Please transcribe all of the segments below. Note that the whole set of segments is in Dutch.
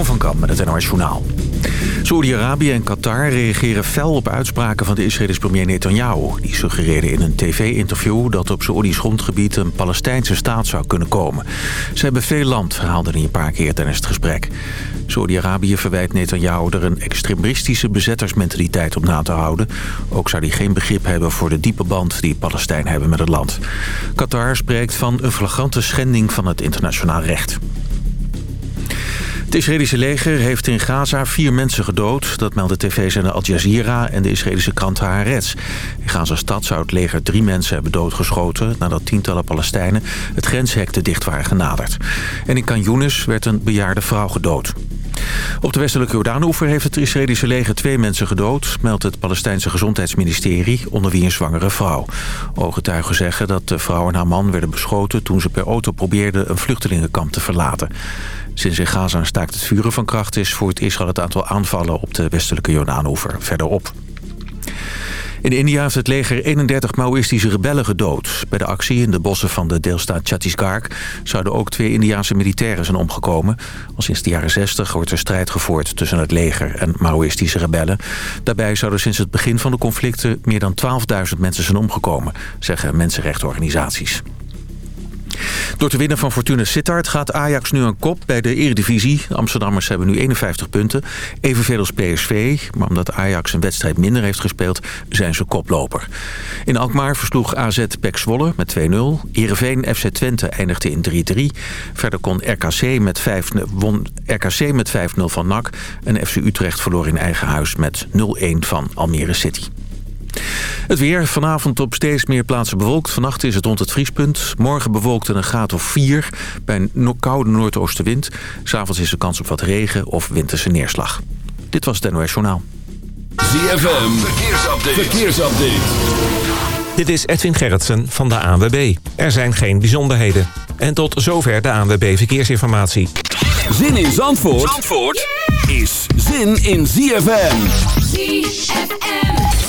Van Kam met het NOS Journaal. Saoedi-Arabië en Qatar reageren fel op uitspraken van de Israëlische premier Netanyahu. Die suggereerde in een tv-interview dat op Saoedisch grondgebied een Palestijnse staat zou kunnen komen. Ze hebben veel land, herhaalde hij een paar keer tijdens het gesprek. Saoedi-Arabië verwijt Netanyahu er een extremistische bezettersmentaliteit op na te houden. Ook zou hij geen begrip hebben voor de diepe band die Palestijnen hebben met het land. Qatar spreekt van een flagrante schending van het internationaal recht. Het Israëlische leger heeft in Gaza vier mensen gedood. Dat melden tv-zender Al Jazeera en de Israëlische krant Haaretz. In Gaza-stad zou het leger drie mensen hebben doodgeschoten... nadat tientallen Palestijnen het grenshek te dicht waren genaderd. En in Kan werd een bejaarde vrouw gedood. Op de westelijke Jordaanoever heeft het Israëlische leger twee mensen gedood... meldt het Palestijnse Gezondheidsministerie, onder wie een zwangere vrouw. Ooggetuigen zeggen dat de vrouw en haar man werden beschoten... toen ze per auto probeerden een vluchtelingenkamp te verlaten. Sinds in Gaza een staakt het vuren van kracht is... voert Israël het aantal aanvallen op de westelijke Jordaanoever verder op. In India heeft het leger 31 Maoïstische rebellen gedood. Bij de actie in de bossen van de deelstaat Chhattisgarh... zouden ook twee Indiaanse militairen zijn omgekomen. Al sinds de jaren 60 wordt er strijd gevoerd tussen het leger en Maoïstische rebellen. Daarbij zouden sinds het begin van de conflicten... meer dan 12.000 mensen zijn omgekomen, zeggen mensenrechtenorganisaties. Door te winnen van Fortuna Sittard gaat Ajax nu een kop bij de Eredivisie. Amsterdammers hebben nu 51 punten, evenveel als PSV. Maar omdat Ajax een wedstrijd minder heeft gespeeld, zijn ze koploper. In Alkmaar versloeg AZ Pek Zwolle met 2-0. Ereveen FC Twente eindigde in 3-3. Verder kon RKC met 5, won RKC met 5-0 van NAC. En FC Utrecht verloor in eigen huis met 0-1 van Almere City. Het weer vanavond op steeds meer plaatsen bewolkt. Vannacht is het rond het vriespunt. Morgen bewolkt en een graad of 4 bij een koude noordoostenwind. S'avonds is er kans op wat regen of winterse neerslag. Dit was het NOS Journaal. ZFM, verkeersupdate. verkeersupdate. Dit is Edwin Gerritsen van de ANWB. Er zijn geen bijzonderheden. En tot zover de ANWB Verkeersinformatie. Zin in Zandvoort, Zandvoort is zin in ZFM. ZFM.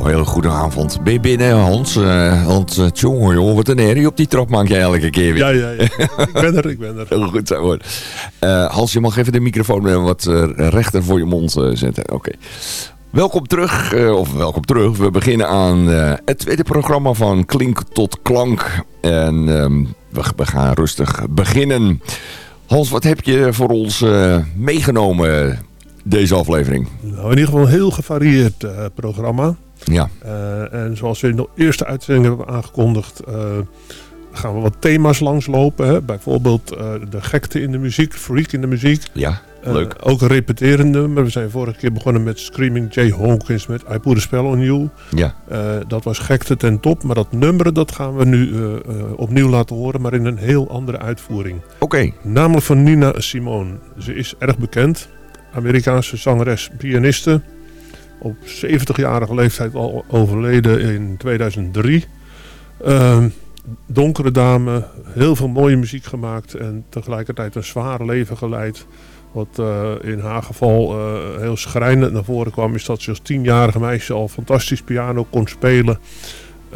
Heel goede avond. Ben je binnen, Hans? Uh, Hans, uh, tjonge, joh, wat een herrie op die trap maak je elke keer weer. Ja, ja, ja. ik ben er, ik ben er. Heel goed zo hoor. Uh, Hans, je mag even de microfoon wat rechter voor je mond zetten. Oké. Welkom terug, of welkom terug. We beginnen aan het tweede programma van Klink tot Klank. En um, we, we, gaan rustig beginnen. Hans, wat heb je voor ons meegenomen deze aflevering? Nou, in ieder geval een heel gevarieerd programma. Ja. Uh, en zoals we in de eerste uitzending hebben aangekondigd, uh, gaan we wat thema's langslopen. Hè? Bijvoorbeeld uh, de gekte in de muziek, freak in de muziek. Ja, leuk. ook een repeterende, maar we zijn vorige keer begonnen met Screaming Jay Hawkins met I Put a Spell on You. Ja. dat was gekte ten top, maar dat nummer dat gaan we nu opnieuw laten horen, maar in een heel andere uitvoering. Oké. Okay. Namelijk van Nina Simone. Ze is erg bekend. Amerikaanse zangeres, pianiste op 70-jarige leeftijd al overleden in 2003. Uh, donkere dame, heel veel mooie muziek gemaakt en tegelijkertijd een zwaar leven geleid. Wat uh, in haar geval uh, heel schrijnend naar voren kwam, is dat ze als tienjarige meisje al fantastisch piano kon spelen.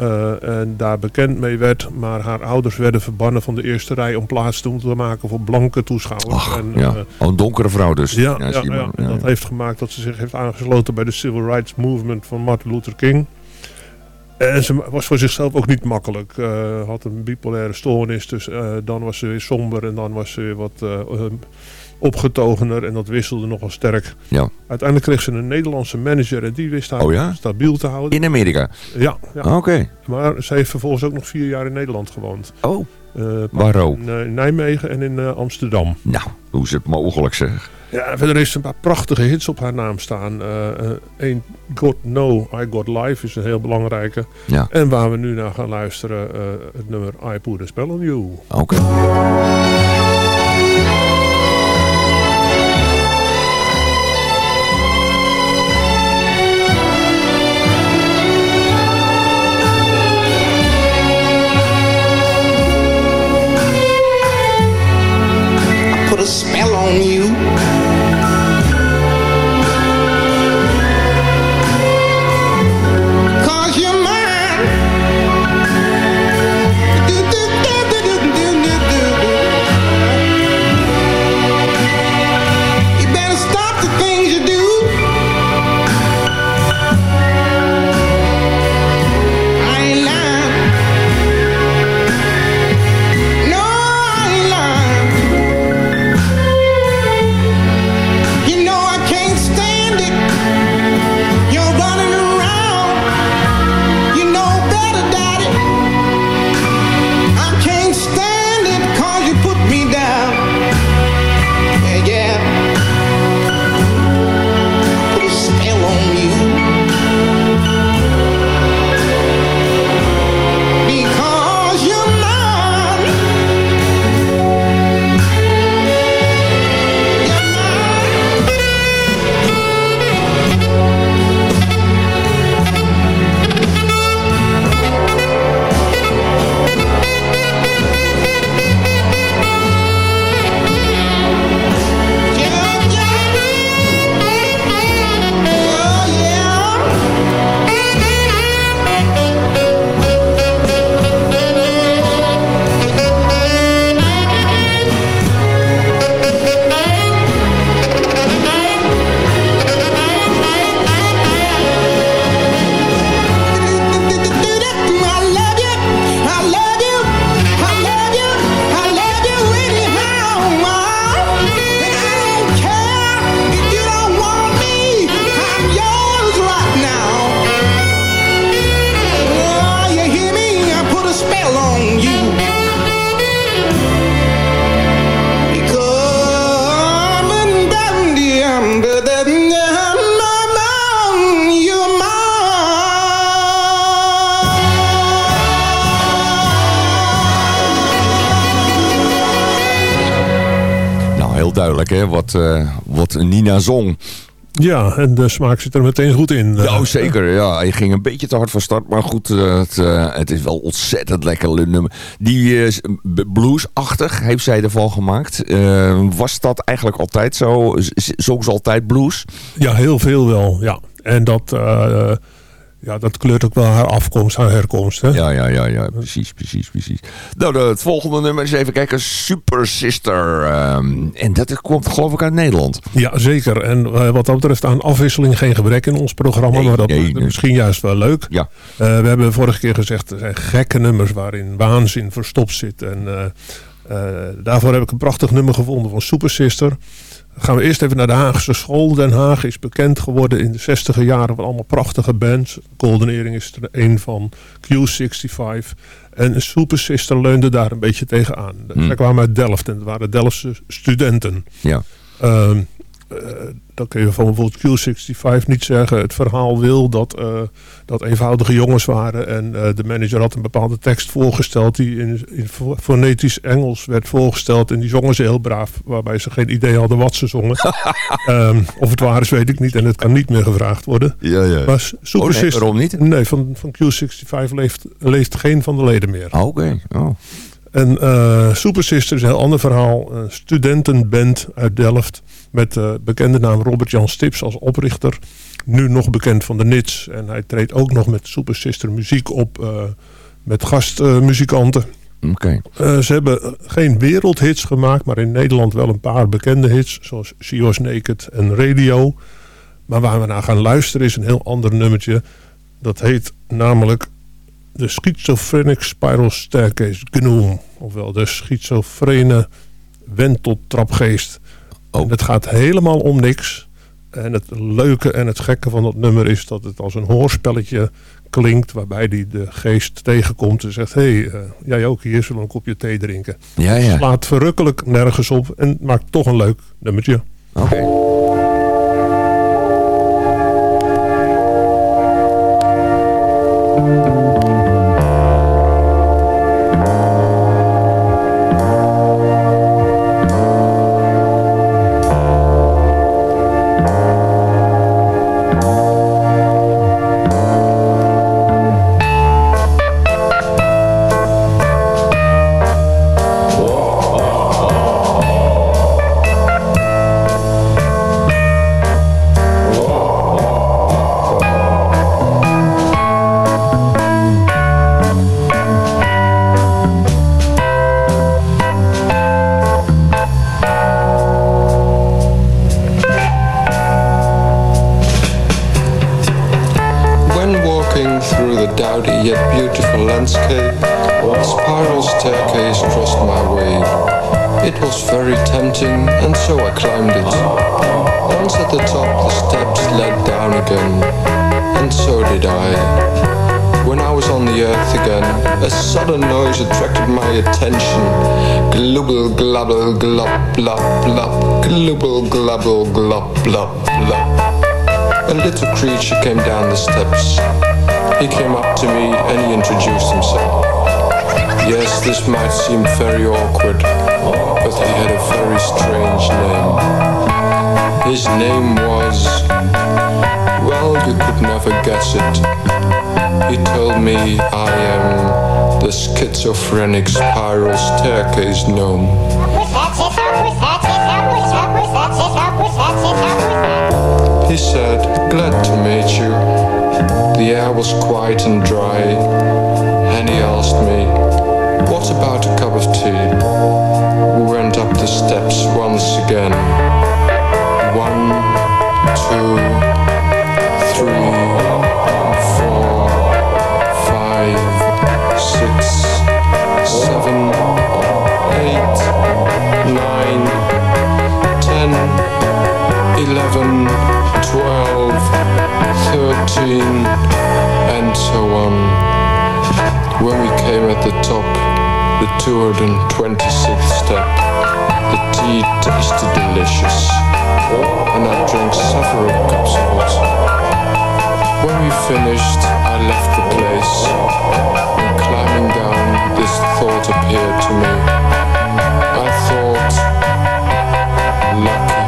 Uh, en daar bekend mee werd. Maar haar ouders werden verbannen van de eerste rij om plaats te maken voor blanke toeschouwers. En, ja. Uh, een donkere vrouw dus. Ja, ja, ja, ja. En dat heeft gemaakt dat ze zich heeft aangesloten bij de Civil Rights Movement van Martin Luther King. En ze was voor zichzelf ook niet makkelijk. Uh, had een bipolaire stoornis, dus dan was ze weer somber en dan was ze weer wat opgetogener en dat wisselde nogal sterk. Ja. Uiteindelijk kreeg ze een Nederlandse manager en die wist haar oh stabiel te houden. In Amerika? Ja. ja. Ah, oké. Maar ze heeft vervolgens ook nog vier jaar in Nederland gewoond. Oh, uh, waarom? In, uh, Nijmegen en in uh, Amsterdam. Nou, hoe is het mogelijk zeg? Ja, verder heeft ze een paar prachtige hits op haar naam staan. Ain't God No, I Got Life is een heel belangrijke. Ja. En waar we nu naar gaan luisteren, het nummer I Put A Spell On You. Oké. Okay. Heel duidelijk hè, wat, uh, wat Nina zong. Ja, en de smaak zit er meteen goed in. Ja, zeker. Ja, hij ging een beetje te hard van start. Maar goed, het, het is wel ontzettend lekker nummer. Die bluesachtig heeft zij ervan gemaakt. was dat eigenlijk altijd zo? Zong ze altijd blues? Ja, heel veel wel. Ja. En dat ja, dat kleurt ook wel haar afkomst, haar herkomst. Hè? Ja, ja, ja, ja, precies, precies, precies. Nou, het volgende nummer is even kijken. Super Sister. Ehm, en dat komt geloof ik uit Nederland. Ja, zeker. En uh, wat dat betreft aan afwisseling geen gebrek in ons programma. maar dat is misschien juist wel leuk. Ja. Uh, we hebben vorige keer gezegd, er zijn gekke nummers waarin waanzin verstopt zit. En uh, daarvoor heb ik een prachtig nummer gevonden van Super Sister gaan we eerst even naar de Haagse school. Den Haag is bekend geworden in de 60 jaren van allemaal prachtige bands. Golden Earring is er een van, Q65. En Super Sister leunde daar een beetje tegenaan. Hmm. Zij kwamen uit Delft en het waren Delftse studenten. Ja. Uh, dan kun je van bijvoorbeeld Q65 niet zeggen. Het verhaal wil dat, uh, dat eenvoudige jongens waren. En uh, de manager had een bepaalde tekst voorgesteld. Die in, in fonetisch Engels werd voorgesteld. En die zongen ze heel braaf. Waarbij ze geen idee hadden wat ze zongen. um, of het waar is weet ik niet. En het kan niet meer gevraagd worden. Ja, ja. Maar Super oh, nee, waarom niet? Nee, van, van Q65 leeft, leeft geen van de leden meer. Ah, oké. Okay. Oh. En uh, Super Sister is een heel ander verhaal. Een studentenband uit Delft met de bekende naam Robert-Jan Stips als oprichter. Nu nog bekend van de Nits. En hij treedt ook nog met Super Sister muziek op uh, met gastmuzikanten. Uh, okay. uh, ze hebben geen wereldhits gemaakt, maar in Nederland wel een paar bekende hits. Zoals She Was Naked en Radio. Maar waar we naar gaan luisteren is een heel ander nummertje. Dat heet namelijk de Schizophrenic Spiral Staircase GNOME. Ofwel de schizofrene wenteltrapgeest. Oh. het gaat helemaal om niks. En het leuke en het gekke van dat nummer is dat het als een hoorspelletje klinkt. Waarbij die de geest tegenkomt en zegt... hé, hey, uh, jij ook hier, zullen we een kopje thee drinken. Ja, ja. Het slaat verrukkelijk nergens op en maakt toch een leuk nummertje. Oké. Okay. strange name. His name was, well, you could never guess it. He told me I am the schizophrenic spiral staircase gnome. He said, Glad to meet you. The air was quiet and dry, and he asked me, What about a cup of tea? Up the steps once again. One, two, three, four, five, six, seven, eight, nine, ten, eleven, twelve, thirteen, and so on. When we came at the top, the 226th step. The tea tasted delicious, and I drank several cups of it. When we finished, I left the place, and climbing down, this thought appeared to me. I thought, lucky,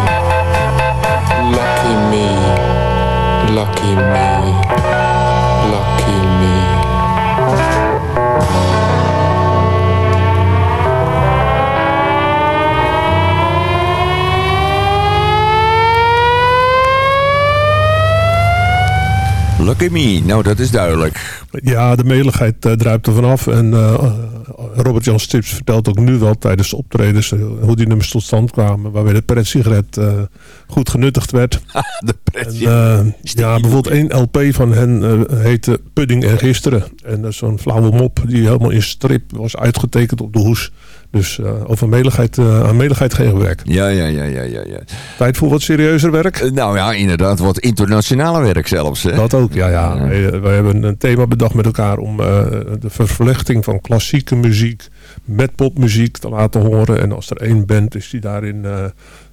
lucky me, lucky me. Nou, dat is duidelijk. Ja, de meligheid uh, druipt er vanaf. En uh, Robert Jan Stips vertelt ook nu wel tijdens de optredens... hoe die nummers tot stand kwamen. Waarbij de pret-sigaret goed genuttigd werd. de pret Ja, bijvoorbeeld één LP van hen heette Pudding en Gisteren. En dat is zo'n flauwe mop die helemaal in strip was uitgetekend op de hoes. Dus uh, over meligheid, uh, aan meligheid geen werk. Ja, ja, ja, ja, ja, ja. Tijd voor wat serieuzer werk? Uh, nou ja, inderdaad, wat internationale werk zelfs. Hè? Dat ook, ja. ja. Wij, wij, hebben een thema bedacht met elkaar om de vervlechting van klassieke muziek met popmuziek te laten horen. En als er één band is die daarin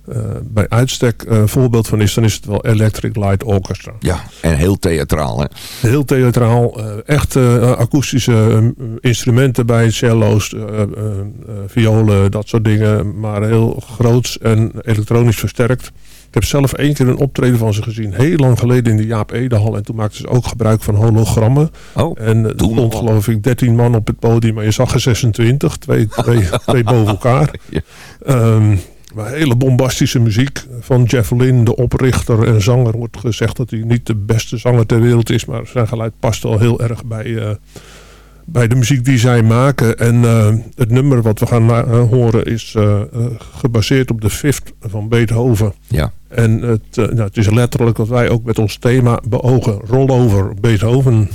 uh, bij uitstek een uh, voorbeeld van is, dan is het wel Electric Light Orchestra. Ja, en heel theatraal hè? Heel theatraal. Uh, echt akoestische instrumenten bij, cello's, violen, dat soort dingen. Maar heel groots en elektronisch versterkt. Ik heb zelf één keer een optreden van ze gezien. Heel lang geleden in de Jaap Edehal. En toen maakten ze ook gebruik van hologrammen. Oh, en er stond geloof ik 13 man op het podium. Maar je zag er 26. Twee, twee, twee boven elkaar. Ja. Um, maar hele bombastische muziek van Jeff Lynne, de oprichter en zanger. Wordt gezegd dat hij niet de beste zanger ter wereld is. Maar zijn geluid past al heel erg bij, uh, bij de muziek die zij maken. En uh, het nummer wat we gaan uh, horen is gebaseerd op de Fifth van Beethoven. Ja. En het, nou, het is letterlijk wat wij ook met ons thema beogen. Rollover Beethoven.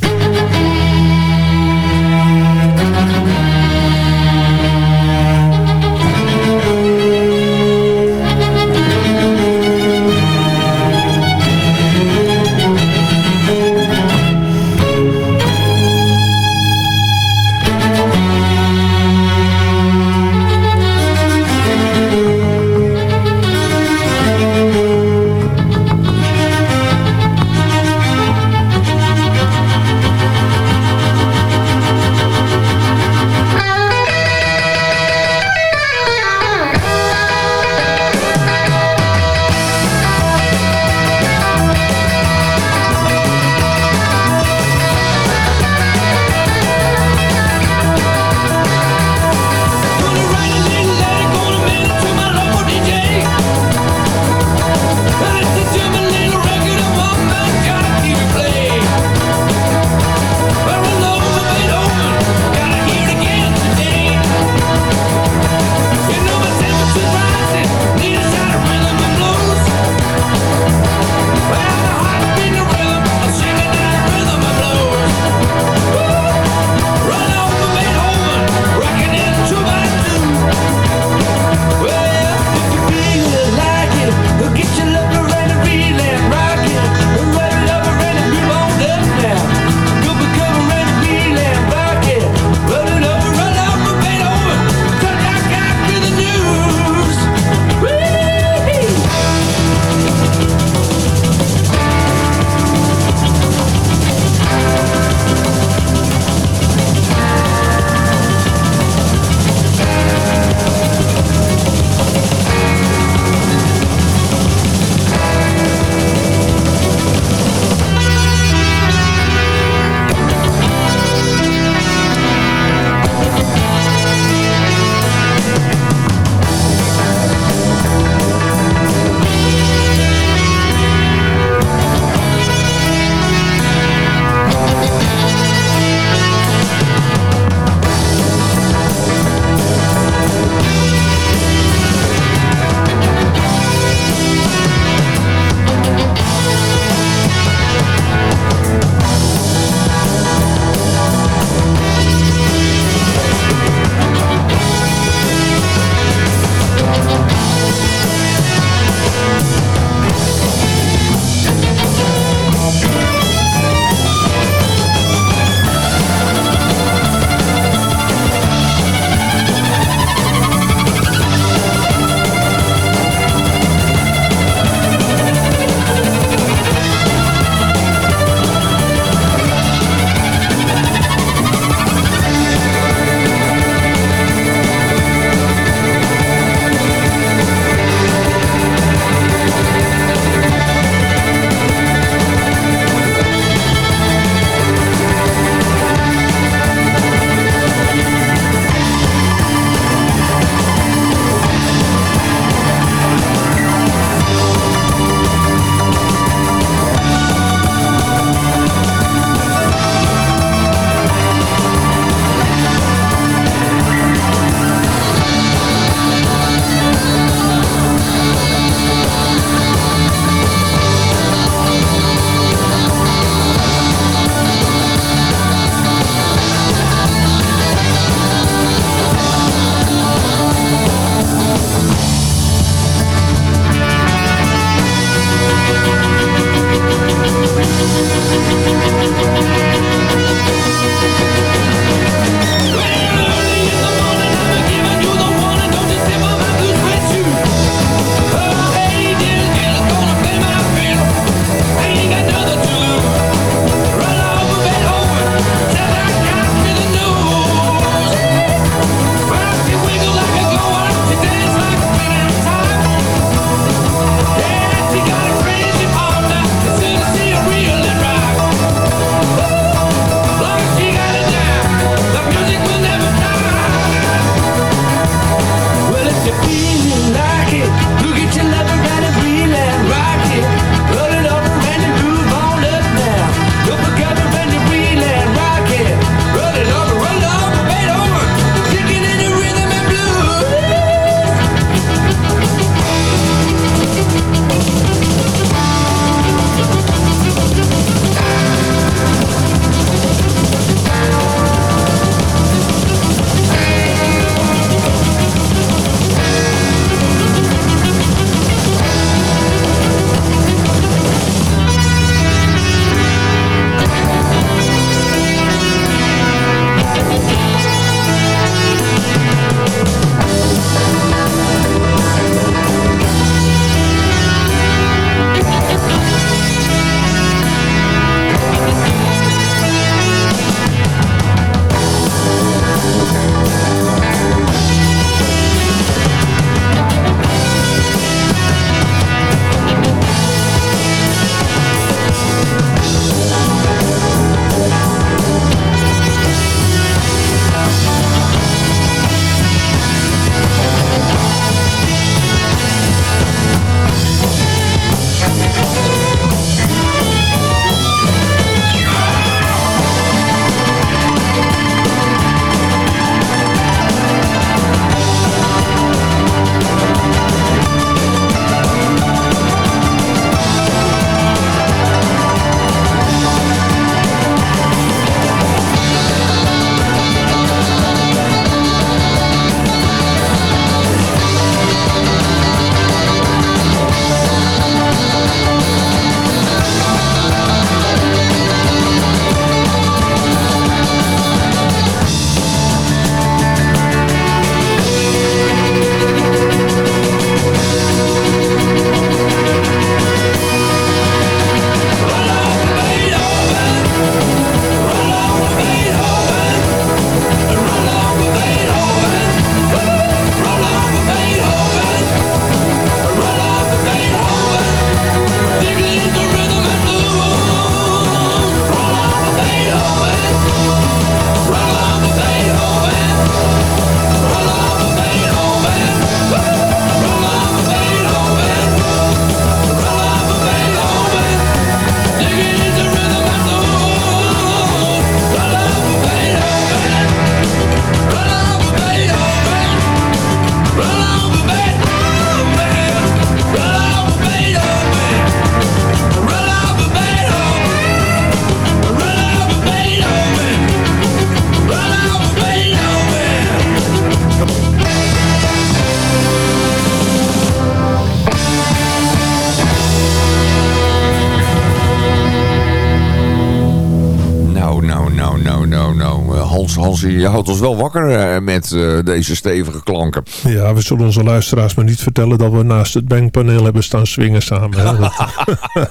Je houdt ons wel wakker met deze stevige klanken. Ja, we zullen onze luisteraars maar niet vertellen dat we naast het bankpaneel hebben staan swingen samen.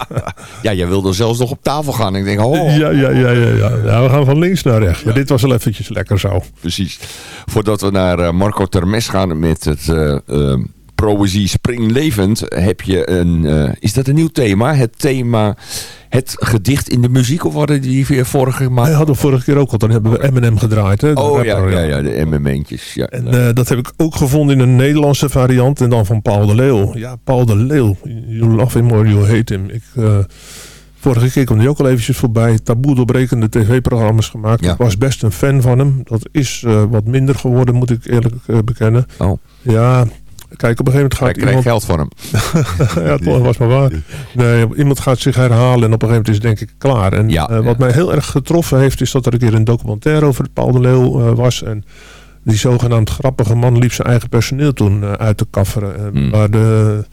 ja, jij wilde zelfs nog op tafel gaan. Ik denk, oh. Ja, ja, ja, ja, ja. ja we gaan van links naar rechts. Maar dit was wel eventjes lekker zo. Precies. Voordat we naar Marco Termes gaan met het Proëzie Springlevend heb je een... Uh, is dat een nieuw thema? Het thema... Het gedicht in de muziek, of hadden die weer vorige gemaakt? Hij hadden vorige keer ook al, dan hebben we M&M gedraaid. Hè, oh ja, ja, ja, de M&M'tjes. Ja. En uh, dat heb ik ook gevonden in een Nederlandse variant en dan van Paul de Leeuw. Ja, Paul de Leeuw. You love him or you hate him. Ik... Uh, Vorige keer kwam hij ook al eventjes voorbij. Taboe doorbrekende tv-programma's gemaakt. Ik was best een fan van hem. Dat is uh, wat minder geworden, moet ik eerlijk uh, bekennen. Oh. Ja, Kijk, op een gegeven moment gaat iemand... geld voor hem. ja, het was maar waar. Nee, iemand gaat zich herhalen en op een gegeven moment is het denk ik klaar. En ja, uh, wat mij heel erg getroffen heeft, is dat er een keer een documentaire over Paul de Leeuw uh, was. En die zogenaamd grappige man liep zijn eigen personeel toen uh, uit te kafferen. Mm. Waar de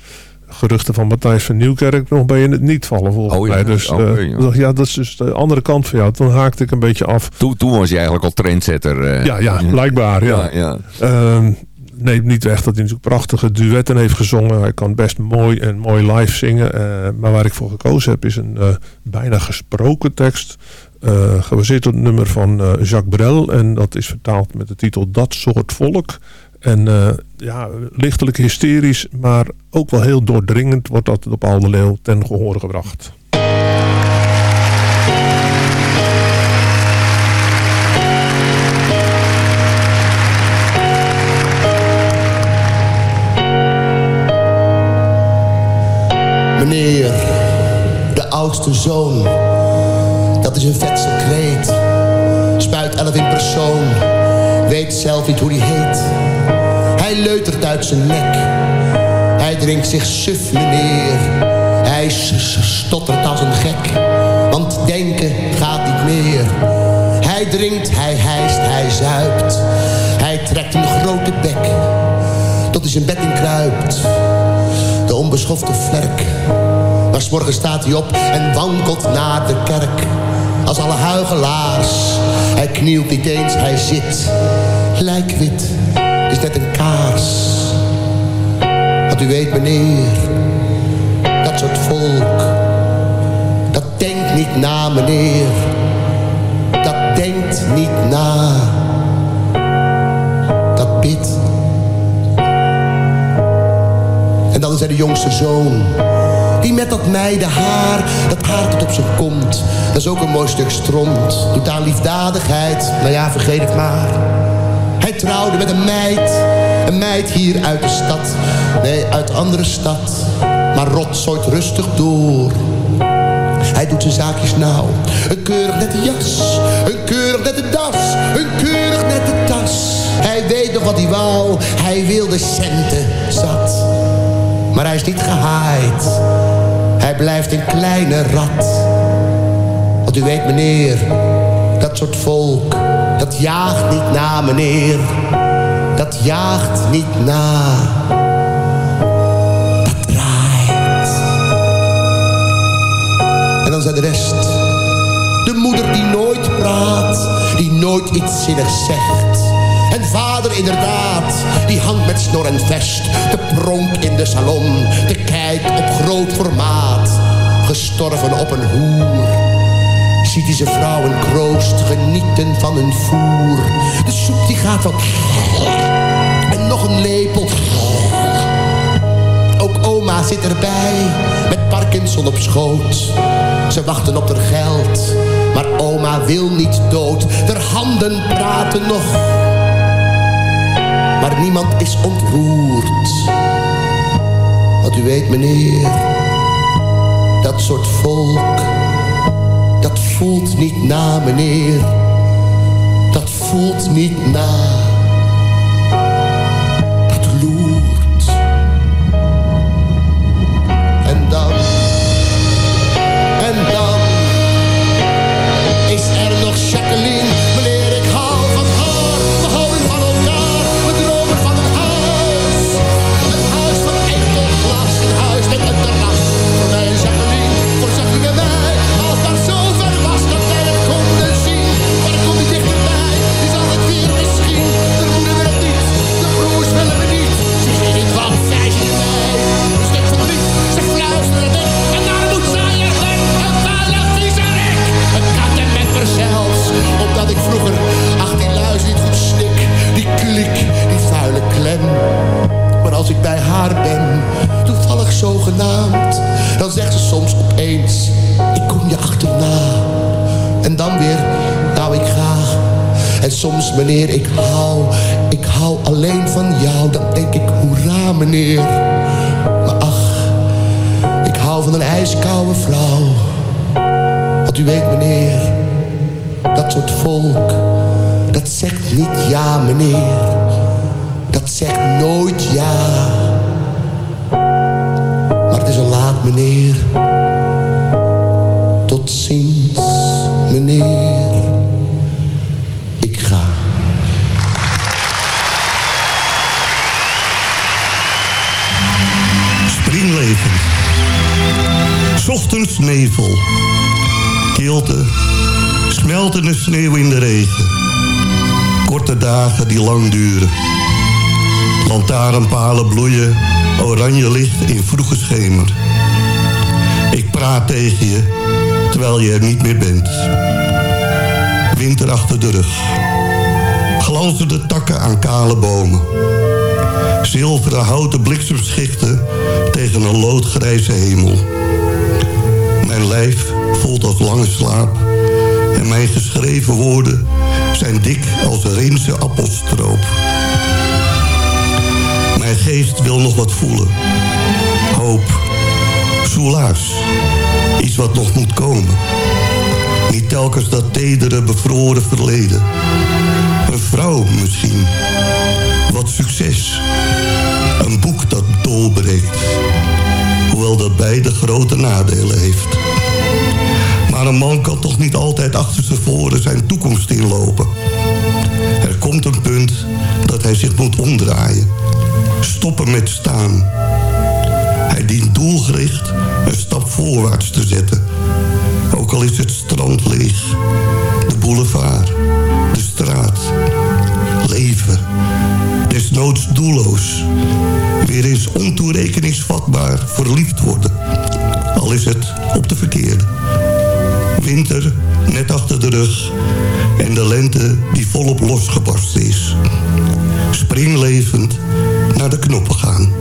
geruchten van Matthijs van Nieuwkerk nog bij in het niet vallen volgens oh, ja. mij. Dus oh, ja. ja, dat is dus de andere kant van jou. Toen haakte ik een beetje af. Toen, toen was je eigenlijk al trendsetter. ja, ja, blijkbaar. Ja. ja, ehm, neemt niet weg dat hij natuurlijk prachtige duetten heeft gezongen. Hij kan best mooi en mooi live zingen. Uh, maar waar ik voor gekozen heb is een uh, bijna gesproken tekst. Uh, gebaseerd op het nummer van Jacques Brel. En dat is vertaald met de titel Dat soort volk. En ja, lichtelijk hysterisch, maar ook wel heel doordringend wordt dat op Al de Leeuw ten gehore gebracht. Meneer, de oudste zoon, dat is een vetse kreet. Spuit elf in persoon, weet zelf niet hoe die heet. Hij leutert uit zijn nek, hij drinkt zich suf, meneer. Hij stottert als een gek, want denken gaat niet meer. Hij drinkt, hij hijst, hij zuipt. Hij trekt een grote bek, tot hij zijn bed in kruipt onbeschofte vlerk. Maar morgen staat hij op en wankelt naar de kerk. Als alle huigelaars. Hij knielt niet eens, hij zit. Lijkwit, is net een kaars. Want u weet meneer, dat soort volk. Dat denkt niet na meneer. Dat denkt niet na. Er de jongste zoon. Die met dat haar, dat haar tot op zijn kont. Dat is ook een mooi stuk stront. Doet aan liefdadigheid, nou ja, vergeet het maar. Hij trouwde met een meid. Een meid hier uit de stad. Nee, uit andere stad. Maar rotzooit rustig door. Hij doet zijn zaakjes nauw. Een keurig nette jas. Een keurig nette das. Een keurig nette tas. Hij weet nog wat hij wou. Hij wilde centen zat. Maar hij is niet gehaaid. Hij blijft een kleine rat. Want u weet meneer, dat soort volk, dat jaagt niet na meneer. Dat jaagt niet na. Dat draait. En dan zijn de rest. De moeder die nooit praat, die nooit iets zinnigs zegt. En vader inderdaad, die hangt met snor en vest. De pronk in de salon, de kijk op groot formaat. Gestorven op een hoer. Ziet hij zijn vrouw en kroost genieten van hun voer. De soep die gaat van... En nog een lepel. Ook oma zit erbij, met Parkinson op schoot. Ze wachten op haar geld, maar oma wil niet dood. De handen praten nog maar niemand is ontroerd. Want u weet meneer, dat soort volk, dat voelt niet na meneer. Dat voelt niet na. En soms meneer, ik hou, ik hou alleen van jou. Dan denk ik, hoera meneer. Maar ach, ik hou van een ijskoude vrouw. Want u weet meneer, dat soort volk, dat zegt niet ja meneer. Dat zegt nooit ja. Maar het is al laat meneer. Ochtends nevel. Kilte. Smeltende sneeuw in de regen. Korte dagen die lang duren. Lantaarnpalen bloeien. Oranje licht in vroege schemer. Ik praat tegen je, terwijl je er niet meer bent. Winter achter de rug. Glanzende takken aan kale bomen. Zilveren houten bliksemschichten tegen een loodgrijze hemel. Mijn lijf voelt als lange slaap. En mijn geschreven woorden zijn dik als Rijnse appelstroop. Mijn geest wil nog wat voelen. Hoop. Soelaas. Iets wat nog moet komen. Niet telkens dat tedere, bevroren verleden. Een vrouw misschien. Wat succes. Een boek dat doorbreekt. Hoewel dat beide grote nadelen heeft. Maar een man kan toch niet altijd achter zijn voren zijn toekomst inlopen. Er komt een punt dat hij zich moet omdraaien. Stoppen met staan. Hij dient doelgericht een stap voorwaarts te zetten. Ook al is het strand leeg. De boulevard. De straat. Leven. Desnoods doelloos. Weer eens ontoerekeningsvatbaar verliefd worden. Al is het op de verkeerde. Winter net achter de rug. En de lente die volop losgebarsten is. Springlevend naar de knoppen gaan.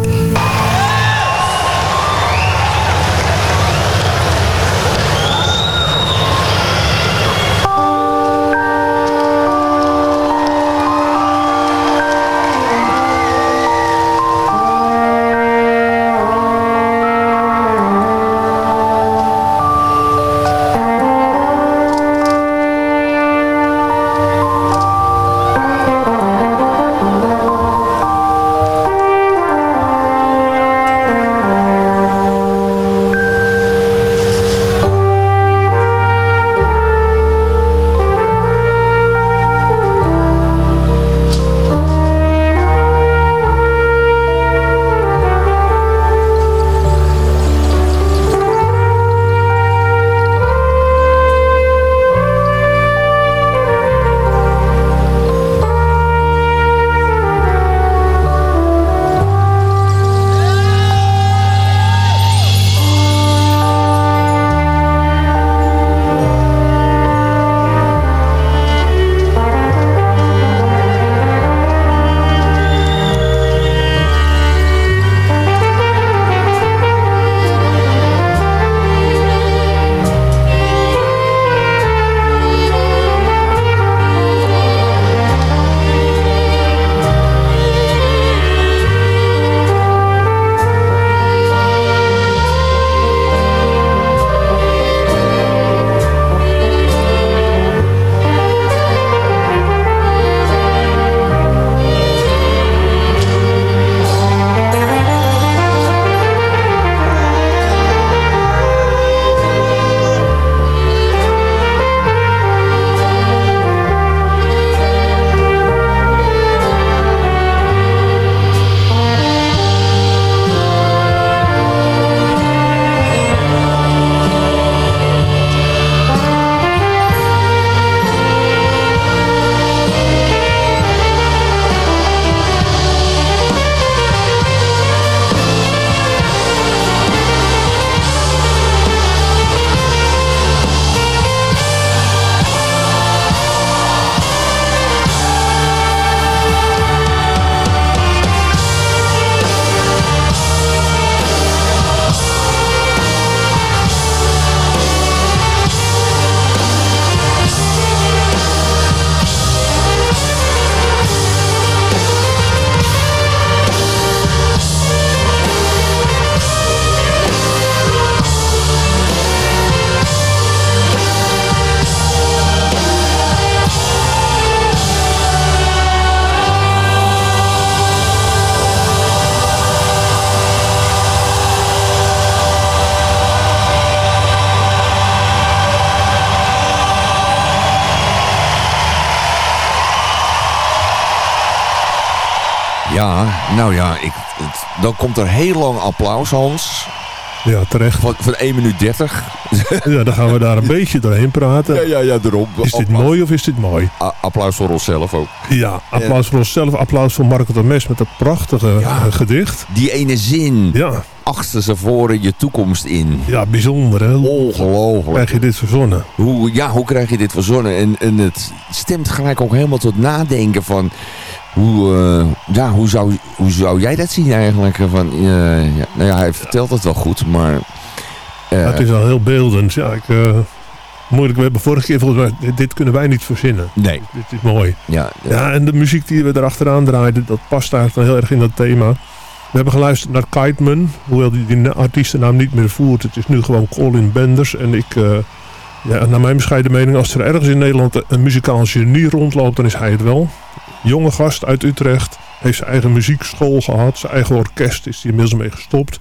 Nou ja, ik, het- dan komt er heel lang applaus, Hans. Ja, terecht. Van, van 1 minuut 30. Ja, dan gaan we daar een beetje doorheen praten. Ja, ja, ja, daarom. Is dit Applaus- mooi of is dit mooi? A- applaus voor onszelf ook. Ja, applaus voor onszelf. Applaus voor Marco de Mes met dat prachtige Ja. eh, gedicht. Die ene zin. Ja, Achter ze voren je toekomst in. ja bijzonder hè. Ongelooflijk. krijg je dit verzonnen? Hoe, ja, hoe krijg je dit verzonnen? En, en het stemt gelijk ook helemaal tot nadenken van... Hoe, eh, ja, hoe, zou, hoe zou jij dat zien eigenlijk? Van, eh, ja, nou ja, hij vertelt het wel goed, maar... eh, Ja, het is wel heel beeldend. Ja, ik, moeilijk. We hebben vorige keer volgens mij, dit, kunnen wij niet verzinnen. Nee, Dit is mooi. ja, Ja, en de muziek die we erachteraan draaiden, dat past eigenlijk heel erg in dat thema. We hebben geluisterd naar Kiteman, hoewel die, die artiestennaam niet meer voert. Het is nu gewoon Colin Benders. En ik, ja, naar mijn bescheiden mening, als er ergens in Nederland een muzikaal genie rondloopt, dan is hij het wel. Jonge gast uit Utrecht, heeft zijn eigen muziekschool gehad. Zijn eigen orkest is hij inmiddels mee gestopt.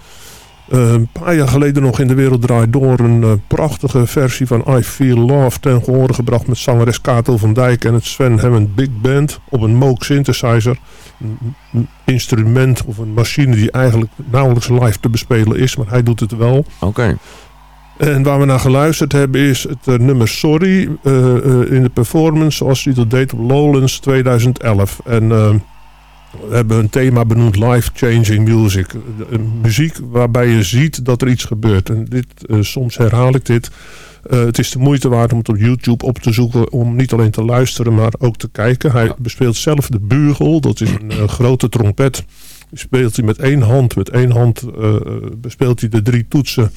Eh, een paar jaar geleden nog in de wereld draait door een eh, prachtige versie van I Feel Love ten gehore gebracht met zangeres Kato van Dijk en het Sven Hammond Big Band op een Moog synthesizer. Een, instrument of een machine die eigenlijk nauwelijks live te bespelen is, maar hij doet het wel. oké. En waar we naar geluisterd hebben is het eh, nummer Sorry eh, eh, in de performance zoals hij dat deed op Lowlands 2011. En we hebben een thema benoemd Life Changing Music. Muziek waarbij je ziet dat er iets gebeurt. En dit, soms herhaal ik dit. Het is de moeite waard om het op YouTube op te zoeken. Om niet alleen te luisteren, maar ook te kijken. Hij bespeelt zelf de bugel. Dat is een grote trompet. Die speelt hij met één hand. Met één hand bespeelt hij de drie toetsen.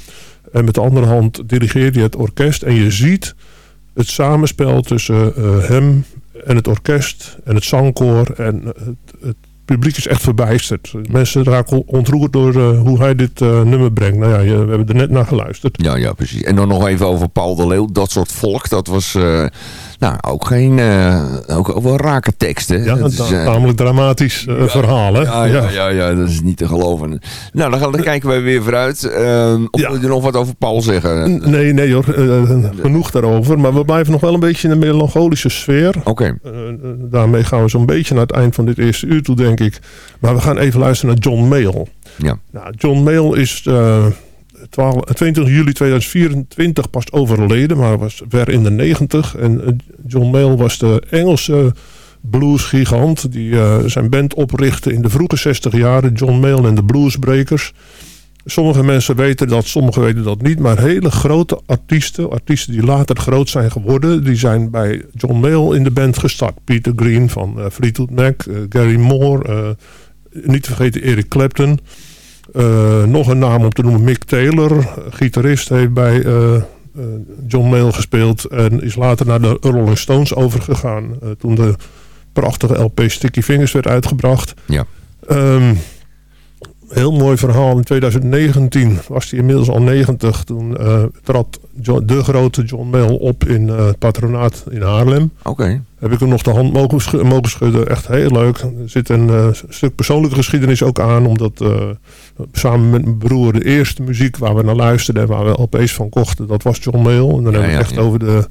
En met de andere hand dirigeert hij het orkest. En je ziet het samenspel tussen eh, hem en het orkest en het zangkoor. En het, het publiek is echt verbijsterd. Mensen raken ontroerd door eh, hoe hij dit eh, nummer brengt. Nou ja, je- we hebben er net naar geluisterd. Ja, ja, precies. En dan nog even over Paul de Leeuw. Dat soort volk, dat was nou, ook geen... eh, ook, ook wel rake teksten. Ja, Dat is, eh, tamelijk dramatisch eh, verhaal. Hè? Ja, ja, ja, ja, dat is niet te geloven. Nou, dan, gaan, dan kijken wij weer vooruit. Ehm, of wil je nog wat over Paul zeggen? Nee, nee hoor, genoeg daarover. Maar we blijven nog wel een beetje in de melancholische sfeer. Oké, daarmee gaan we zo'n beetje naar het eind van dit eerste uur toe, denk ik. Maar we gaan even luisteren naar John Mayall. ja. Nou, John Mayall is 12, 22 juli 2024 pas overleden, maar was ver in de 90. En eh, John Mayall was de Engelse bluesgigant die eh, zijn band oprichtte in de vroege 60 jaren. John Mayall en de Bluesbreakers. Sommige mensen weten dat, sommigen weten dat niet. Maar hele grote artiesten, artiesten die later groot zijn geworden... die zijn bij John Mayall in de band gestart. Peter Green van eh, Fleetwood Mac, eh, Gary Moore... eh, niet te vergeten Eric Clapton... Eh, nog een naam om te noemen, Mick Taylor, gitarist, heeft bij eh, eh, John Mayall gespeeld en is later naar de Rolling Stones overgegaan. toen de prachtige LP Sticky Fingers werd uitgebracht. Ja. Ehm, heel mooi verhaal. In 2019 was hij inmiddels al 90. Toen eh, trad de grote John Mayall op in eh, het patronaat in Haarlem. Oké. Heb ik hem nog de hand mogen, mogen schudden. Echt heel leuk. Er zit een eh, stuk persoonlijke geschiedenis ook aan. Omdat samen met mijn broer de eerste muziek waar we naar luisterden... en waar we LP's van kochten, dat was John Mayall. En dan Ja, hebben we ja, echt ja. over de...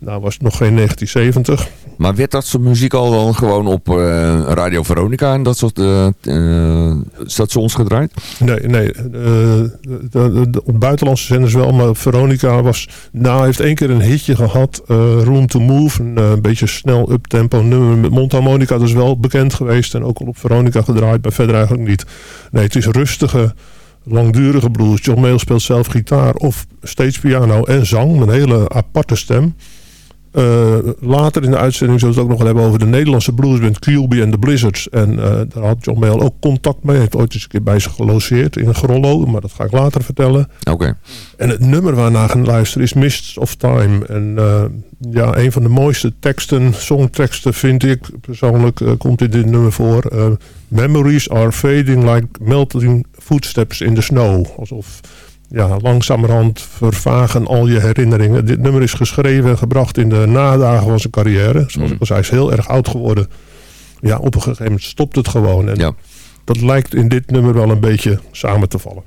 Nou was het nog geen 1970. Maar werd dat soort muziek al dan gewoon op eh, Radio Veronica en dat soort eh, stations gedraaid? Nee, nee. op buitenlandse zenders wel. Maar Veronica was... Nou, heeft één keer een hitje gehad. eh, Room to Move. Een beetje snel uptempo nummer met mondharmonica. Dat is wel bekend geweest. En ook al op Veronica gedraaid. Maar verder eigenlijk niet. Nee, het is rustige, langdurige blues. John Mayall speelt zelf gitaar of stage piano en zang. Een hele aparte stem. Eh, later in de uitzending zullen we het ook nog wel hebben over de Nederlandse bluesband QB en de Blizzards. En eh, daar had John Mayall ook contact mee. Hij heeft ooit eens een keer bij ze gelogeerd in Grollo, maar dat ga ik later vertellen. Oké. En het nummer waarna gaan luisteren is Mists of Time. En eh, ja, een van de mooiste teksten, songteksten vind ik persoonlijk, komt in dit nummer voor. Memories are fading like melting footsteps in the snow. Alsof ja, langzamerhand vervagen al je herinneringen. Dit nummer is geschreven en gebracht in de nadagen van zijn carrière. Zoals Mm. ik al zei, hij is heel erg oud geworden. Ja, op een gegeven moment stopt het gewoon. En Ja. dat lijkt in dit nummer wel een beetje samen te vallen.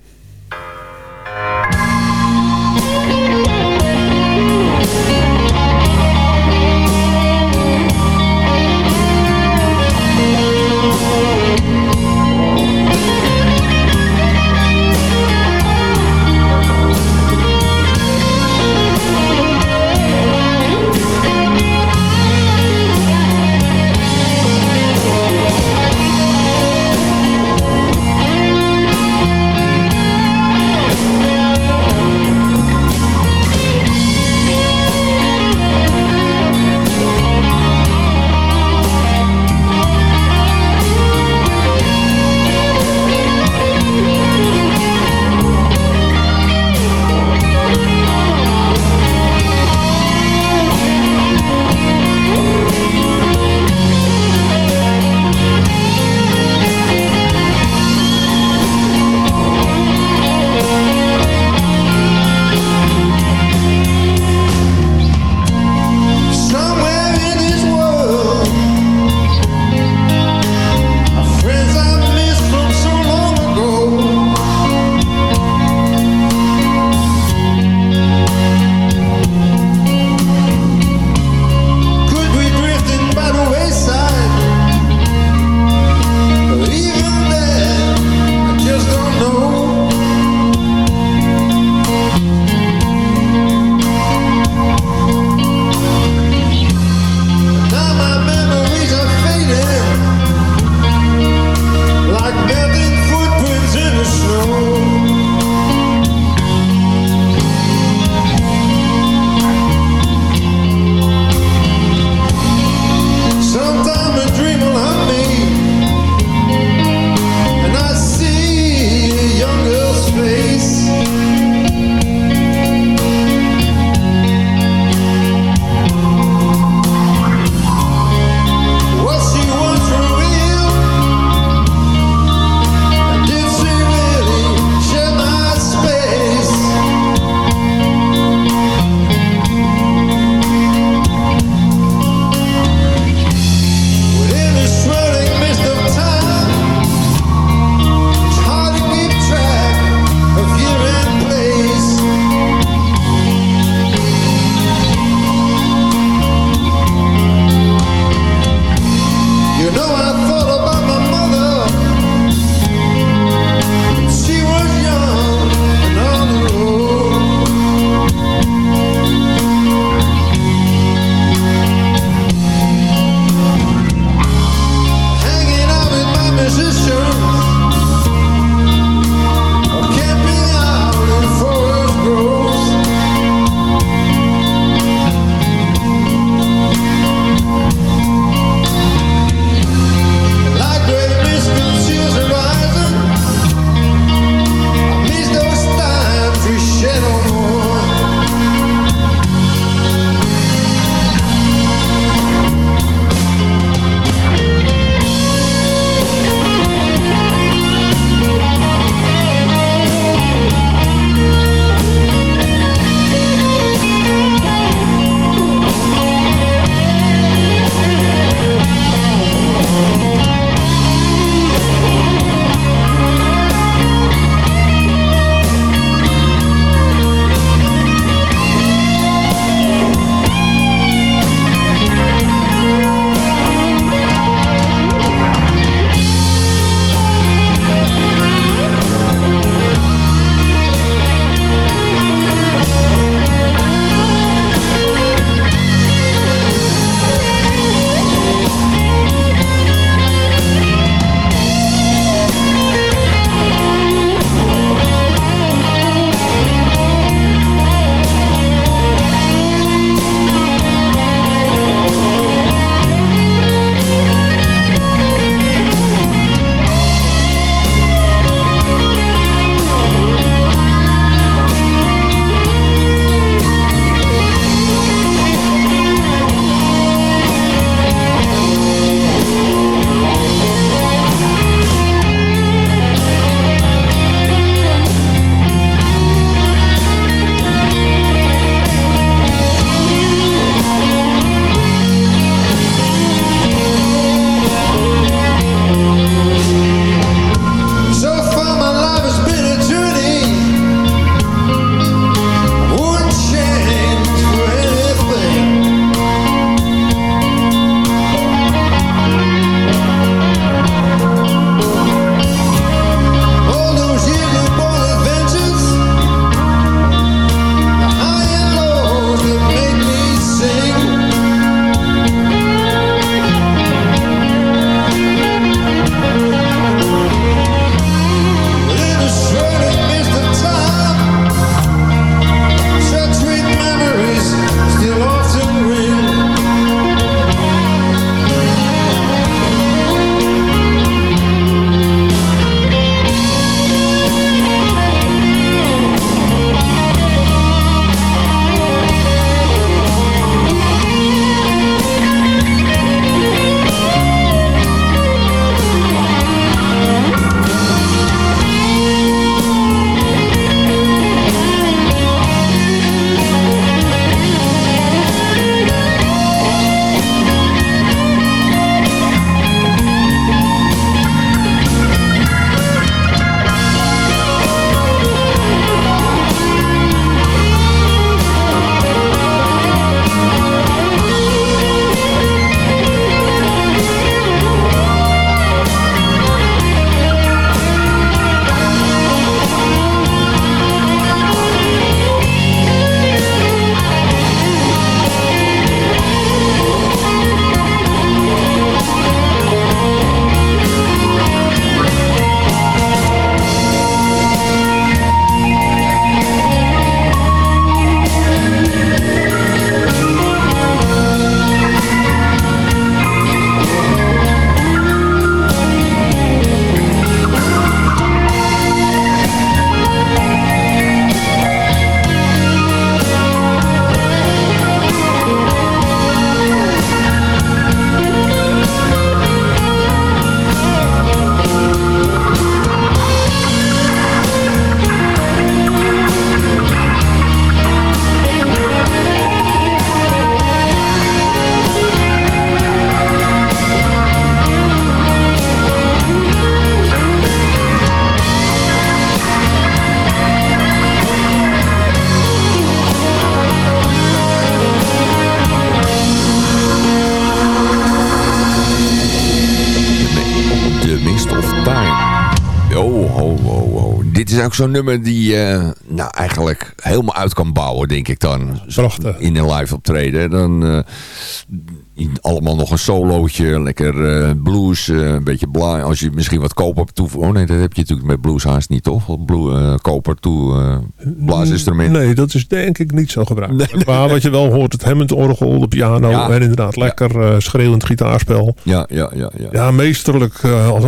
Ook zo'n nummer die je nou, eigenlijk helemaal uit kan bouwen, denk ik dan. Prachtig. In een live optreden. Dan uh, allemaal nog een solootje, lekker uh, blues, uh, een beetje bla. Als je misschien wat koper toe... Oh nee, dat heb je natuurlijk met blues haast niet, toch? Blue, koper toe blaasinstrument. Nee, dat is denk ik niet zo gebruikt. Nee, nee, maar wat je wel hoort, het Hammond-orgel, de piano ja. en inderdaad lekker schreeuwend gitaarspel. Ja, ja, ja. Ja, ja meesterlijk, als,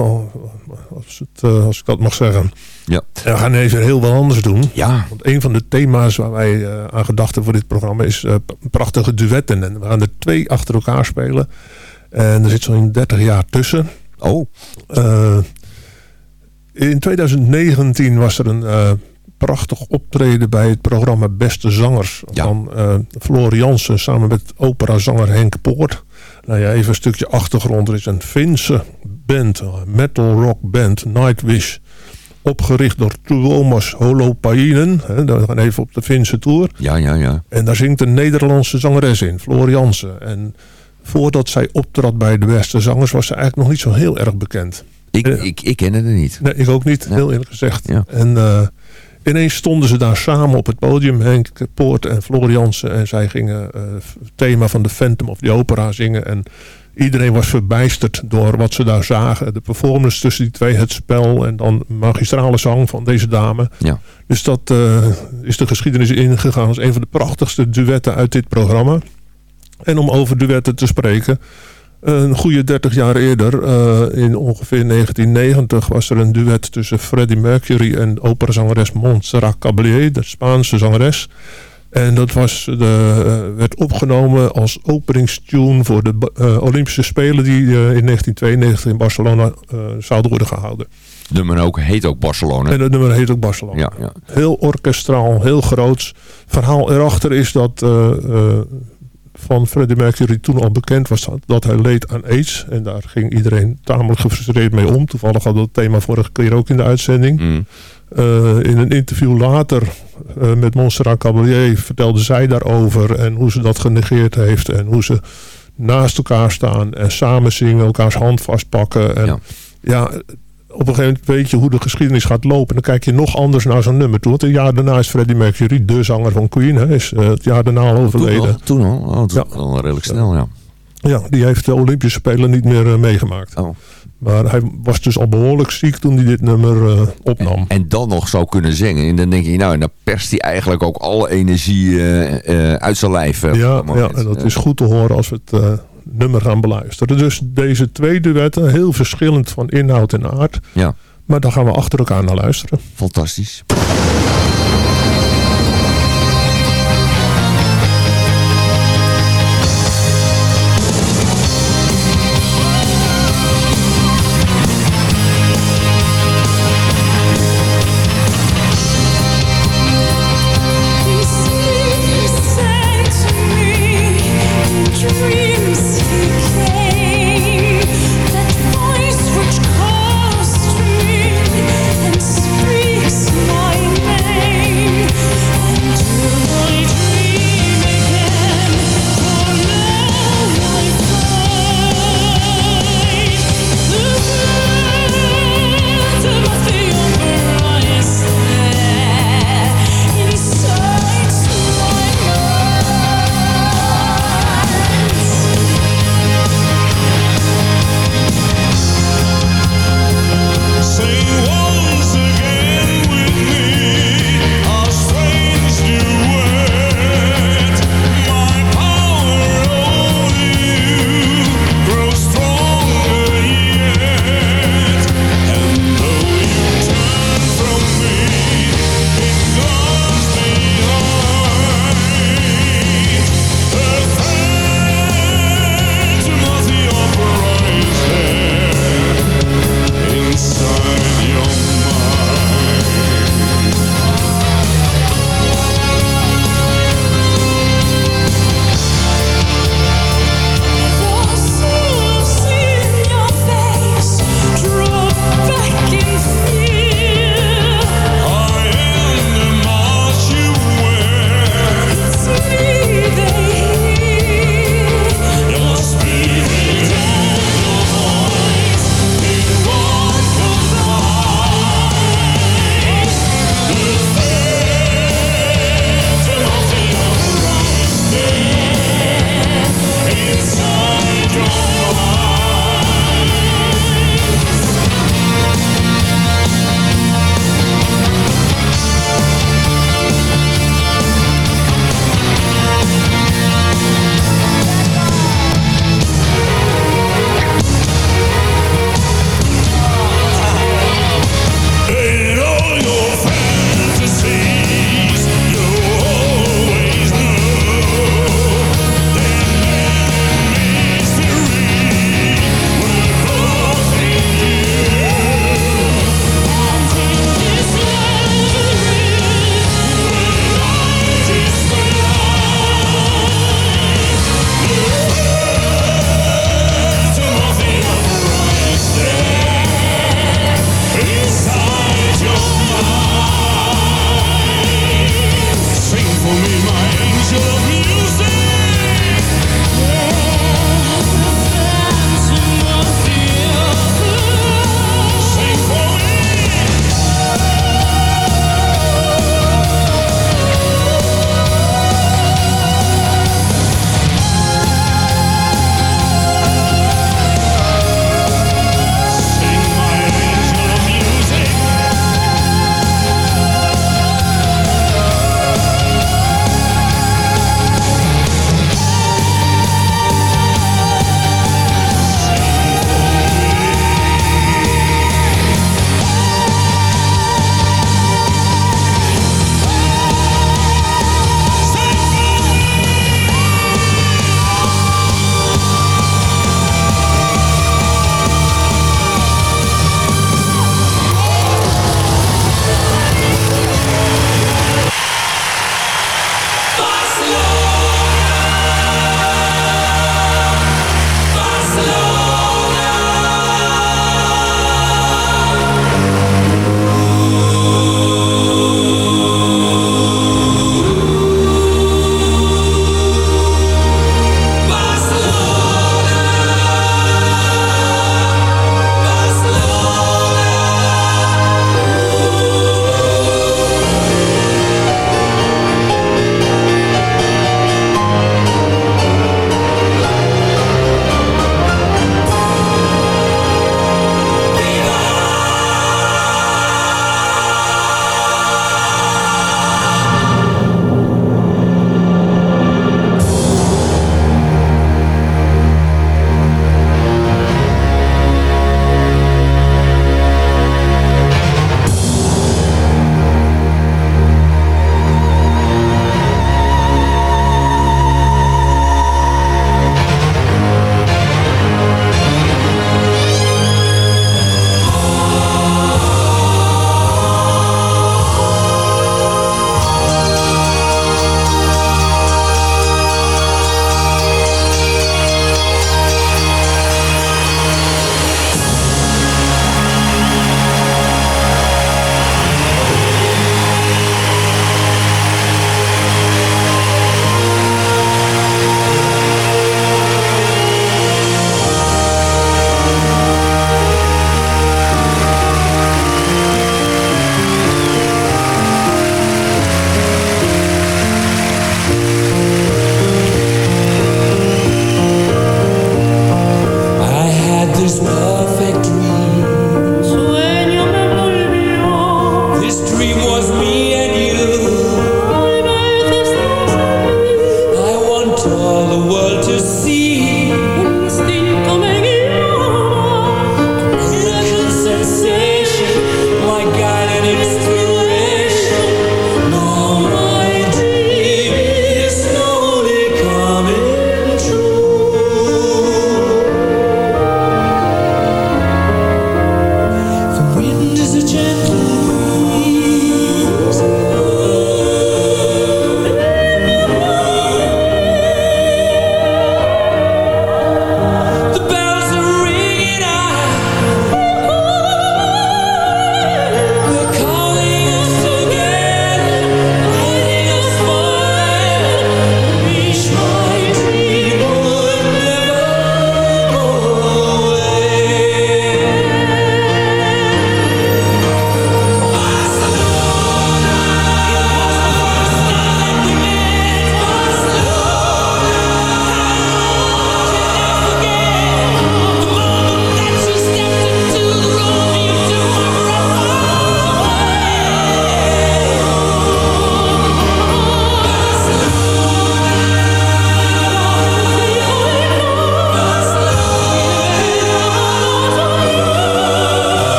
als, het, als ik dat mag zeggen. Ja. En we gaan even heel wat anders doen. Ja. Want een van de thema's waar wij uh, aan gedachten voor dit programma is uh, prachtige duetten. En we gaan er twee achter elkaar spelen. En er zit zo'n 30 jaar tussen. Oh. Uh, in 2019 was er een prachtig optreden bij het programma Beste Zangers. Ja. Van Floor Jansen samen met operazanger Henk Poort. Nou ja, even een stukje achtergrond. Er is een Finse band, metal rock band, Nightwish opgericht door Tuomas Holopainen. We gaan even op de Finse tour. Ja, ja, ja. En daar zingt een Nederlandse zangeres in, Floor Jansen. En voordat zij optrad bij de beste zangers... was ze eigenlijk nog niet zo heel erg bekend. Ik, uh, ik, ik kende het niet. Nee, ik ook niet, heel eerlijk gezegd. Ja. En uh, ineens stonden ze daar samen op het podium. Henk Poort en Floor Jansen. En zij gingen uh, het thema van de Phantom of the Opera zingen. En iedereen was verbijsterd door wat ze daar zagen. De performance tussen die twee, het spel en dan magistrale zang van deze dame. Ja. Dus dat uh, is de geschiedenis ingegaan als een van de prachtigste duetten uit dit programma. En om over duetten te spreken. Een goede 30 jaar eerder, uh, in ongeveer 1990, was er een duet tussen Freddie Mercury en operazangeres Montserrat Caballé, de Spaanse zangeres. En dat was de, uh, werd opgenomen als openingstune voor de uh, Olympische Spelen die uh, in 1992 in Barcelona zouden worden gehouden. Het nummer ook, heet ook Barcelona. En het nummer heet ook Barcelona. Ja, ja. Heel orkestraal, heel groots. Verhaal erachter is dat van Freddie Mercury toen al bekend was dat hij leed aan AIDS. En daar ging iedereen tamelijk gefrustreerd mee om. Toevallig hadden we het thema vorige keer ook in de uitzending. Mm. Uh, in een interview later uh, met Montserrat Caballé vertelde zij daarover. En hoe ze dat genegeerd heeft. En hoe ze naast elkaar staan en samen zingen. Elkaars hand vastpakken. En ja. ja, op een gegeven moment weet je hoe de geschiedenis gaat lopen. En dan kijk je nog anders naar zo'n nummer toe. Want een jaar daarna is Freddie Mercury, de zanger van Queen. Hè, is uh, het jaar daarna al overleden. Toen al? Toen al? Oh, ja. al redelijk snel, ja. Ja, die heeft de Olympische Spelen niet meer meegemaakt. Oh. Maar hij was dus al behoorlijk ziek toen hij dit nummer uh, opnam. En, en, dan nog zou kunnen zingen. En dan denk je, nou, en dan perst hij eigenlijk ook alle energie uh, uit zijn lijf. ja, ja, en dat is goed te horen als we het nummer gaan beluisteren. Dus deze twee duetten, heel verschillend van inhoud en aard. Ja. Maar daar gaan we achter elkaar naar luisteren. Fantastisch.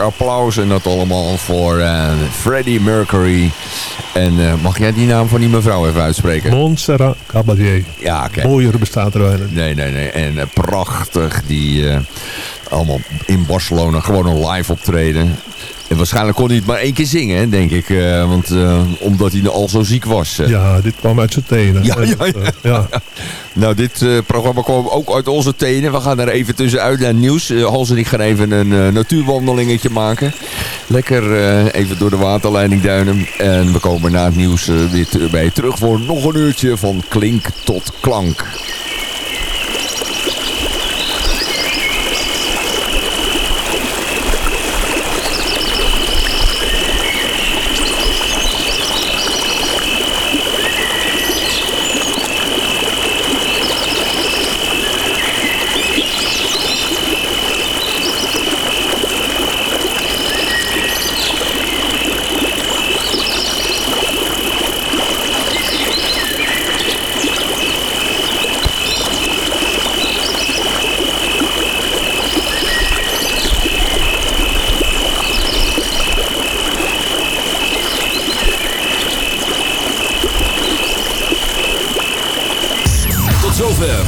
Applaus en dat allemaal voor uh, Freddie Mercury. En uh, mag jij die naam van die mevrouw even uitspreken? Montserrat Caballé. Ja, oké. Okay. Mooier bestaat er weinig. Nee, nee, nee. En uh, prachtig. Die allemaal in Barcelona gewoon een live optreden. En waarschijnlijk kon hij het maar één keer zingen, denk ik. Uh, want, uh, omdat hij al zo ziek was. Uh. Ja, dit kwam uit zijn tenen. Ja, ja, ja. ja. nou, dit programma kwam ook uit onze tenen. We gaan er even tussenuit naar nieuws. Hans en ik gaan even een natuurwandelingetje maken. Lekker even door de waterleiding duinen. En we komen na het nieuws weer bij terug voor nog een uurtje van klink tot klank.